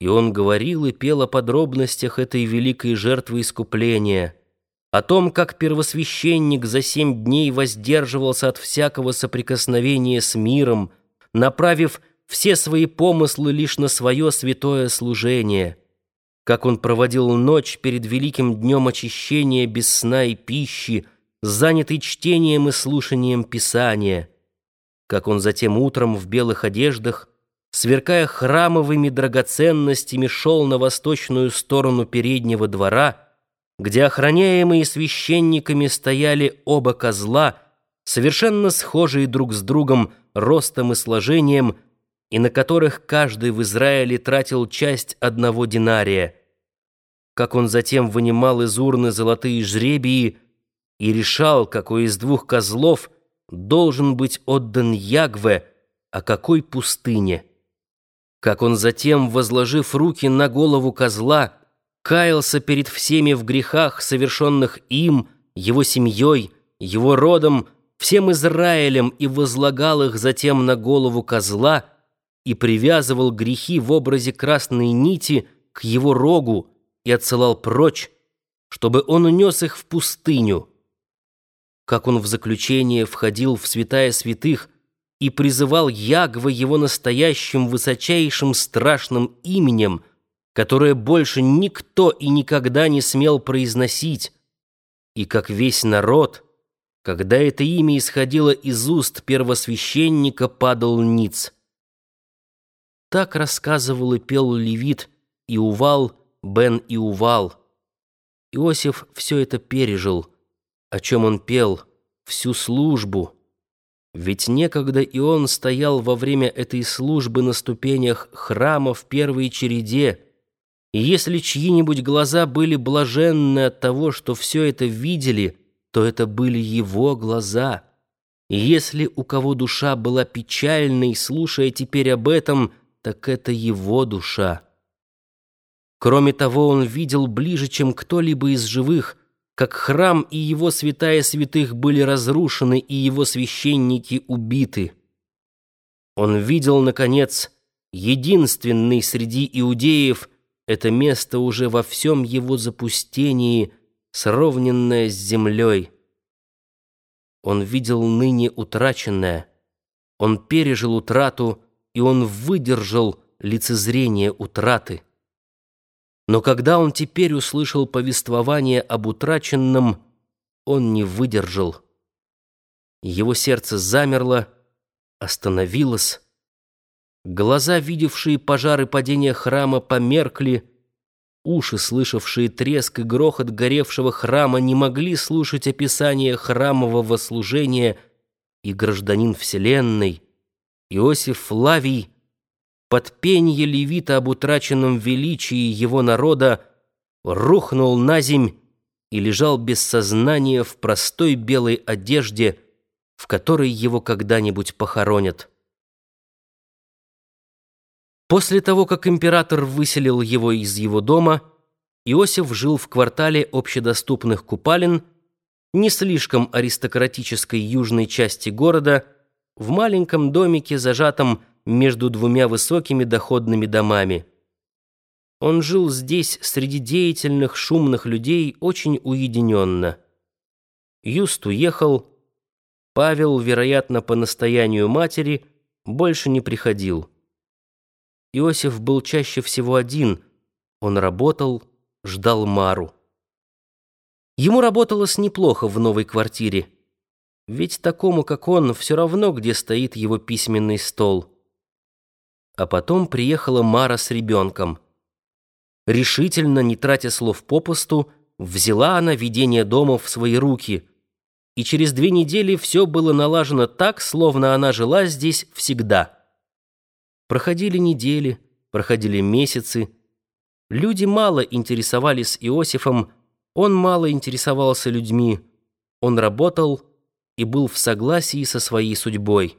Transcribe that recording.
И он говорил и пел о подробностях этой великой жертвы искупления, о том, как первосвященник за семь дней воздерживался от всякого соприкосновения с миром, направив все свои помыслы лишь на свое святое служение, как он проводил ночь перед великим днем очищения без сна и пищи, занятый чтением и слушанием Писания, как он затем утром в белых одеждах сверкая храмовыми драгоценностями, шел на восточную сторону переднего двора, где охраняемые священниками стояли оба козла, совершенно схожие друг с другом ростом и сложением, и на которых каждый в Израиле тратил часть одного динария. Как он затем вынимал из урны золотые жребии и решал, какой из двух козлов должен быть отдан Ягве, а какой пустыне как он затем, возложив руки на голову козла, каялся перед всеми в грехах, совершенных им, его семьей, его родом, всем Израилем, и возлагал их затем на голову козла и привязывал грехи в образе красной нити к его рогу и отсылал прочь, чтобы он унес их в пустыню. Как он в заключение входил в святая святых, и призывал Ягва его настоящим высочайшим страшным именем, которое больше никто и никогда не смел произносить, и как весь народ, когда это имя исходило из уст первосвященника, падал ниц. Так рассказывал и пел левит Иувал, Бен Иувал. Иосиф все это пережил, о чем он пел, всю службу — ведь некогда и он стоял во время этой службы на ступенях храма в первой череде, и если чьи-нибудь глаза были блаженны от того, что все это видели, то это были его глаза. И если у кого душа была печальной, слушая теперь об этом, так это его душа. Кроме того, он видел ближе, чем кто-либо из живых, как храм и его святая святых были разрушены и его священники убиты. Он видел, наконец, единственный среди иудеев это место уже во всем его запустении, сровненное с землей. Он видел ныне утраченное, он пережил утрату, и он выдержал лицезрение утраты. Но когда он теперь услышал повествование об утраченном, он не выдержал. Его сердце замерло, остановилось. Глаза, видевшие пожары падения храма, померкли. Уши, слышавшие треск и грохот горевшего храма, не могли слушать описание храмового служения, и гражданин Вселенной, Иосиф Флавий, под пенье левита об утраченном величии его народа, рухнул на земь и лежал без сознания в простой белой одежде, в которой его когда-нибудь похоронят. После того, как император выселил его из его дома, Иосиф жил в квартале общедоступных купалин, не слишком аристократической южной части города, в маленьком домике, зажатом между двумя высокими доходными домами. Он жил здесь среди деятельных, шумных людей очень уединенно. Юст уехал, Павел, вероятно, по настоянию матери, больше не приходил. Иосиф был чаще всего один, он работал, ждал Мару. Ему работалось неплохо в новой квартире, ведь такому, как он, все равно, где стоит его письменный стол. А потом приехала Мара с ребенком. Решительно, не тратя слов попусту, взяла она ведение дома в свои руки. И через две недели все было налажено так, словно она жила здесь всегда. Проходили недели, проходили месяцы. Люди мало интересовались Иосифом, он мало интересовался людьми. Он работал и был в согласии со своей судьбой.